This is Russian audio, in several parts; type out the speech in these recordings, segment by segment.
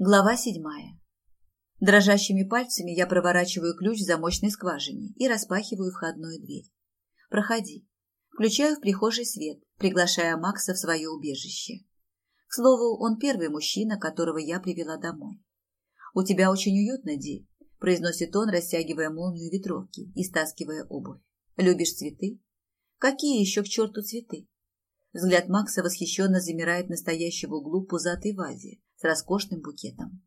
Глава седьмая. Дрожащими пальцами я проворачиваю ключ в замочной скважине и распахиваю входную дверь. «Проходи». Включаю в прихожей свет, приглашая Макса в свое убежище. К слову, он первый мужчина, которого я привела домой. «У тебя очень уютно, Ди», – произносит он, растягивая молнию ветровки и стаскивая обувь. «Любишь цветы?» «Какие еще к черту цветы?» Взгляд Макса восхищенно замирает настоящего углу пузатой вазе, роскошным букетом.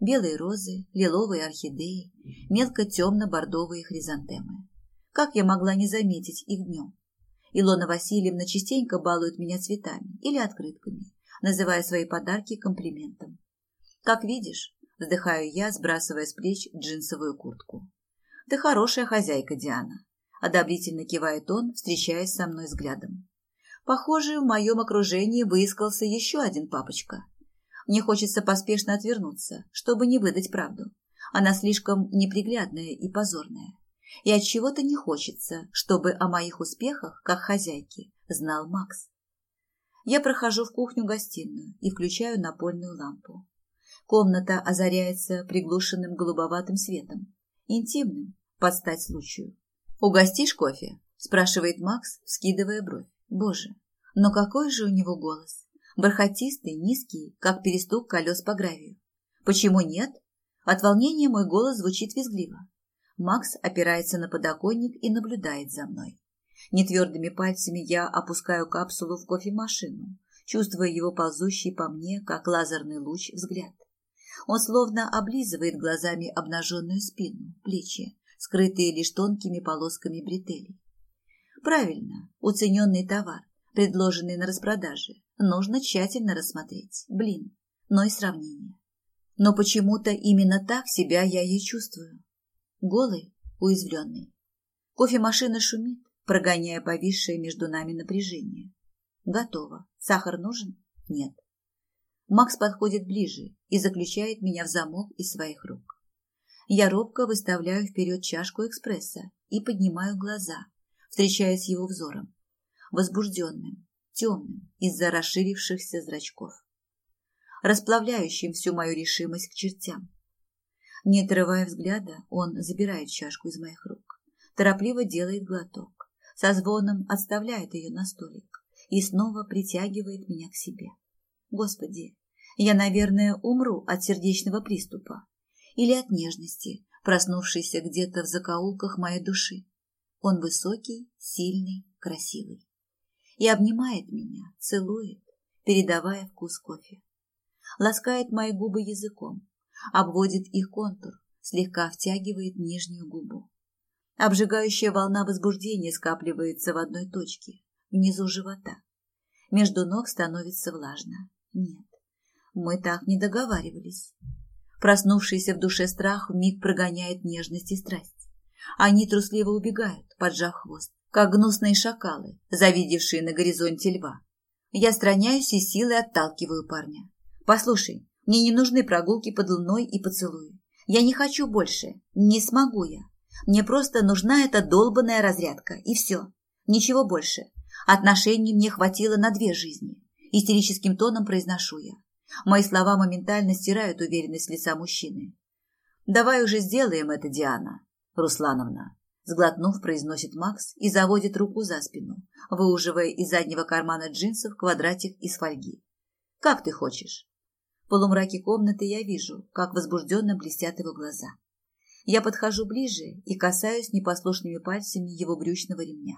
Белые розы, лиловые орхидеи, мелко-темно-бордовые хризантемы. Как я могла не заметить их днем? Илона Васильевна частенько балует меня цветами или открытками, называя свои подарки комплиментом. Как видишь, вздыхаю я, сбрасывая с плеч джинсовую куртку. Ты хорошая хозяйка, Диана. Одобрительно кивает он, встречаясь со мной взглядом. Похоже, в моем окружении выискался еще один папочка. Мне хочется поспешно отвернуться, чтобы не выдать правду. Она слишком неприглядная и позорная. И от чего-то не хочется, чтобы о моих успехах, как хозяйки, знал Макс. Я прохожу в кухню-гостиную и включаю напольную лампу. Комната озаряется приглушенным голубоватым светом, интимным, под стать случаю. «Угостишь кофе?» – спрашивает Макс, вскидывая бровь. «Боже, но какой же у него голос! Бархатистый, низкий, как перестук колес по гравию. Почему нет? От волнения мой голос звучит визгливо. Макс опирается на подоконник и наблюдает за мной. Нетвердыми пальцами я опускаю капсулу в кофемашину, чувствуя его ползущий по мне, как лазерный луч, взгляд. Он словно облизывает глазами обнаженную спину, плечи, скрытые лишь тонкими полосками бретелей. Правильно, уцененный товар, предложенный на распродаже, нужно тщательно рассмотреть. Блин, но и сравнение. Но почему-то именно так себя я и чувствую. Голый, уязвленный. Кофемашина шумит, прогоняя повисшее между нами напряжение. Готово. Сахар нужен? Нет. Макс подходит ближе и заключает меня в замок из своих рук. Я робко выставляю вперед чашку экспресса и поднимаю глаза, встречаясь с его взором. Возбужденным, темным из-за расширившихся зрачков, расплавляющим всю мою решимость к чертям. Не отрывая взгляда, он забирает чашку из моих рук, торопливо делает глоток, со звоном отставляет ее на столик и снова притягивает меня к себе. Господи, я, наверное, умру от сердечного приступа или от нежности, проснувшейся где-то в закоулках моей души. Он высокий, сильный, красивый и обнимает меня, целует, передавая вкус кофе. Ласкает мои губы языком, обводит их контур, слегка втягивает нижнюю губу. Обжигающая волна возбуждения скапливается в одной точке, внизу живота. Между ног становится влажно. Нет, мы так не договаривались. Проснувшийся в душе страх вмиг прогоняет нежность и страсть. Они трусливо убегают, поджав хвост как гнусные шакалы, завидевшие на горизонте льва. Я страняюсь и силой отталкиваю парня. «Послушай, мне не нужны прогулки под луной и поцелуи. Я не хочу больше. Не смогу я. Мне просто нужна эта долбанная разрядка, и все. Ничего больше. Отношений мне хватило на две жизни. Истерическим тоном произношу я. Мои слова моментально стирают уверенность лица мужчины. «Давай уже сделаем это, Диана Руслановна», Сглотнув, произносит Макс и заводит руку за спину, выуживая из заднего кармана джинсов квадратик из фольги. «Как ты хочешь?» В полумраке комнаты я вижу, как возбужденно блестят его глаза. Я подхожу ближе и касаюсь непослушными пальцами его брючного ремня.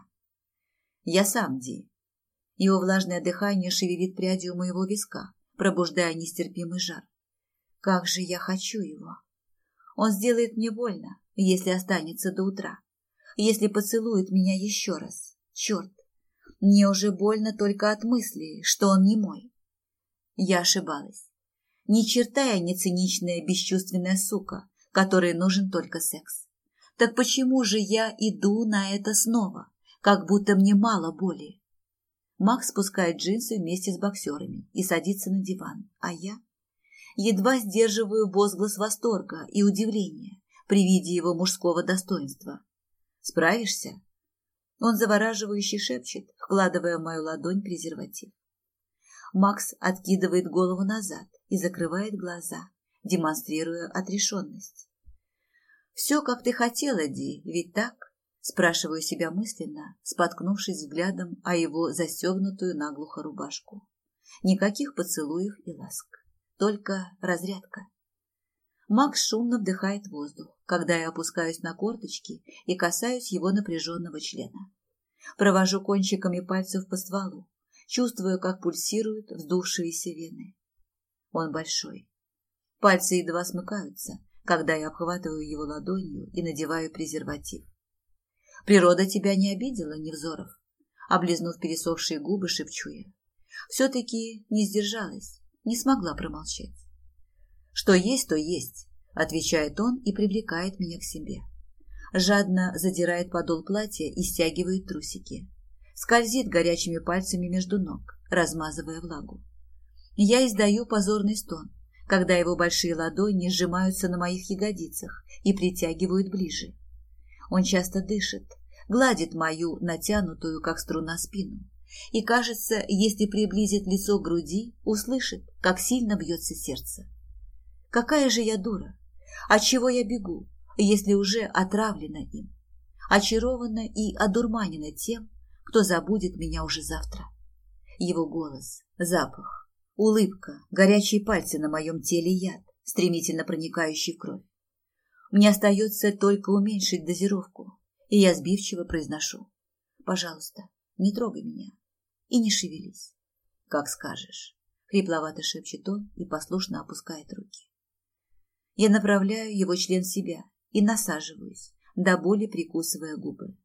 Я сам Ди. Его влажное дыхание шевелит прядью моего виска, пробуждая нестерпимый жар. Как же я хочу его! Он сделает мне больно, если останется до утра если поцелует меня еще раз. Черт, мне уже больно только от мысли, что он не мой. Я ошибалась. Ни черта я не циничная, бесчувственная сука, которой нужен только секс. Так почему же я иду на это снова, как будто мне мало боли? Макс спускает джинсы вместе с боксерами и садится на диван, а я едва сдерживаю возглас восторга и удивления при виде его мужского достоинства. Справишься?» Он завораживающе шепчет, вкладывая в мою ладонь презерватив. Макс откидывает голову назад и закрывает глаза, демонстрируя отрешенность. «Все, как ты хотела, Ди, ведь так?» Спрашиваю себя мысленно, споткнувшись взглядом о его застегнутую наглухо рубашку. Никаких поцелуев и ласк, только разрядка. Макс шумно вдыхает воздух, когда я опускаюсь на корточки и касаюсь его напряженного члена. Провожу кончиками пальцев по стволу, чувствую, как пульсируют вздувшиеся вены. Он большой. Пальцы едва смыкаются, когда я обхватываю его ладонью и надеваю презерватив. Природа тебя не обидела, Невзоров? Облизнув пересохшие губы, шепчу я. Все-таки не сдержалась, не смогла промолчать. Что есть, то есть, отвечает он и привлекает меня к себе. Жадно задирает подол платья и стягивает трусики. Скользит горячими пальцами между ног, размазывая влагу. Я издаю позорный стон, когда его большие ладони сжимаются на моих ягодицах и притягивают ближе. Он часто дышит, гладит мою натянутую, как струна, спину. И, кажется, если приблизит лицо к груди, услышит, как сильно бьется сердце. Какая же я дура! Отчего я бегу, если уже отравлена им? Очарована и одурманена тем, кто забудет меня уже завтра. Его голос, запах, улыбка, горячие пальцы на моем теле яд, стремительно проникающий в кровь. Мне остается только уменьшить дозировку, и я сбивчиво произношу. Пожалуйста, не трогай меня и не шевелись. Как скажешь. Хрипловато шепчет он и послушно опускает руки. Я направляю его член в себя и насаживаюсь, до боли прикусывая губы.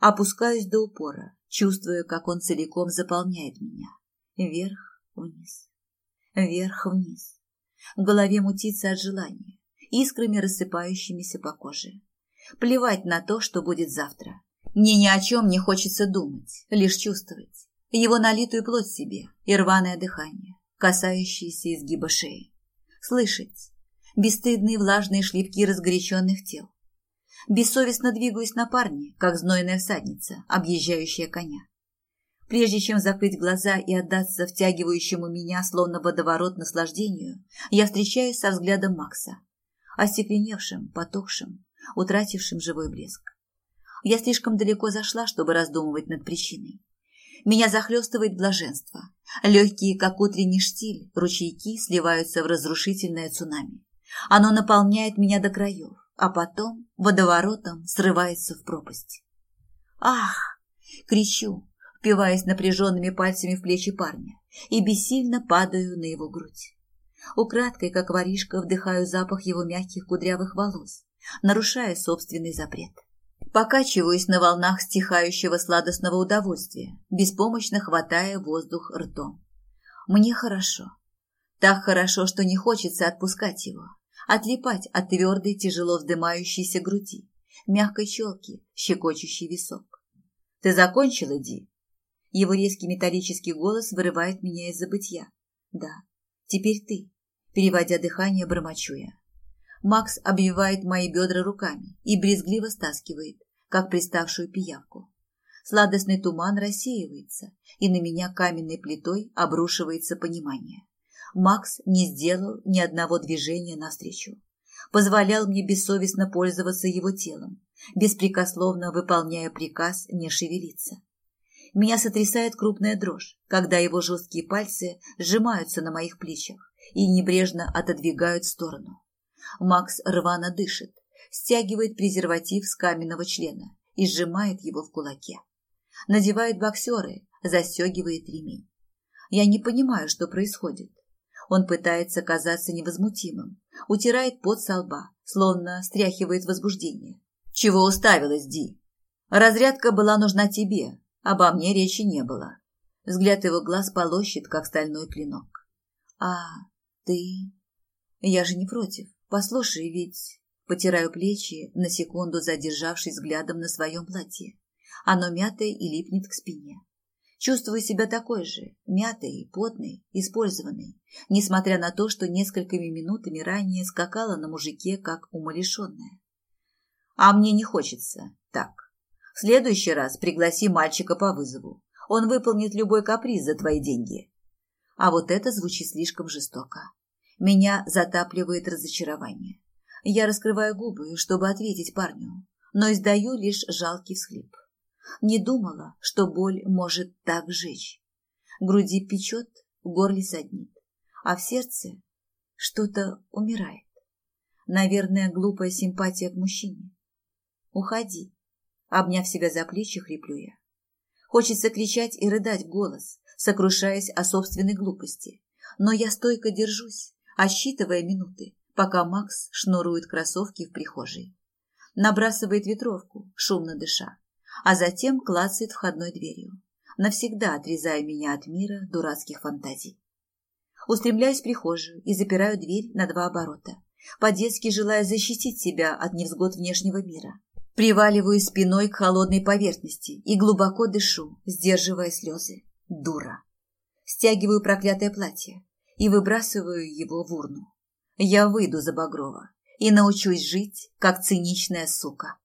Опускаюсь до упора, чувствуя, как он целиком заполняет меня. Вверх-вниз, вверх-вниз. В голове мутится от желания искрами рассыпающимися по коже. Плевать на то, что будет завтра. Мне ни о чем не хочется думать, лишь чувствовать. Его налитую плоть себе и рваное дыхание, касающееся изгиба шеи. Слышать бесстыдные влажные шлепки разгоряченных тел. Бессовестно двигаюсь на парне, как знойная всадница, объезжающая коня. Прежде чем закрыть глаза и отдаться втягивающему меня, словно водоворот наслаждению, я встречаюсь со взглядом Макса остекленевшим, потухшим, утратившим живой блеск. Я слишком далеко зашла, чтобы раздумывать над причиной. Меня захлестывает блаженство. Легкие, как утренний штиль, ручейки сливаются в разрушительное цунами. Оно наполняет меня до краев, а потом водоворотом срывается в пропасть. «Ах!» — кричу, впиваясь напряженными пальцами в плечи парня, и бессильно падаю на его грудь. Украдкой, как воришка, вдыхаю запах его мягких кудрявых волос, нарушая собственный запрет. Покачиваюсь на волнах стихающего сладостного удовольствия, беспомощно хватая воздух ртом. Мне хорошо. Так хорошо, что не хочется отпускать его, отлипать от твердой, тяжело вздымающейся груди, мягкой челки, щекочущий висок. «Ты закончила, Ди?» Его резкий металлический голос вырывает меня из забытья. «Да, теперь ты». Переводя дыхание, бормочу я. Макс обвивает мои бедра руками и брезгливо стаскивает, как приставшую пиявку. Сладостный туман рассеивается, и на меня каменной плитой обрушивается понимание. Макс не сделал ни одного движения навстречу. Позволял мне бессовестно пользоваться его телом, беспрекословно выполняя приказ не шевелиться. Меня сотрясает крупная дрожь, когда его жесткие пальцы сжимаются на моих плечах, и небрежно отодвигают в сторону. Макс рвано дышит, стягивает презерватив с каменного члена и сжимает его в кулаке. Надевает боксеры, застегивает ремень. Я не понимаю, что происходит. Он пытается казаться невозмутимым, утирает пот со лба, словно стряхивает возбуждение. «Чего уставилась, Ди? Разрядка была нужна тебе, обо мне речи не было». Взгляд его глаз полощет, как стальной клинок. «А, ты... Я же не против. Послушай, ведь... Потираю плечи, на секунду задержавшись взглядом на своем платье. Оно мятое и липнет к спине. Чувствую себя такой же, мятой, потной, использованной, несмотря на то, что несколькими минутами ранее скакала на мужике, как умалишенная. А мне не хочется так. В следующий раз пригласи мальчика по вызову. Он выполнит любой каприз за твои деньги. А вот это звучит слишком жестоко. Меня затапливает разочарование. Я раскрываю губы, чтобы ответить парню, но издаю лишь жалкий всхлип. Не думала, что боль может так жечь. груди печет, в горле саднит, а в сердце что-то умирает. Наверное, глупая симпатия к мужчине. Уходи. Обняв себя за плечи, хриплю я. Хочется кричать и рыдать голос, сокрушаясь о собственной глупости. Но я стойко держусь, отсчитывая минуты, пока Макс шнурует кроссовки в прихожей. Набрасывает ветровку, шумно дыша, а затем клацает входной дверью, навсегда отрезая меня от мира дурацких фантазий. Устремляюсь в прихожую и запираю дверь на два оборота, по-детски желая защитить себя от невзгод внешнего мира. Приваливаю спиной к холодной поверхности и глубоко дышу, сдерживая слезы. Дура. Стягиваю проклятое платье и выбрасываю его в урну. Я выйду за Багрова и научусь жить, как циничная сука.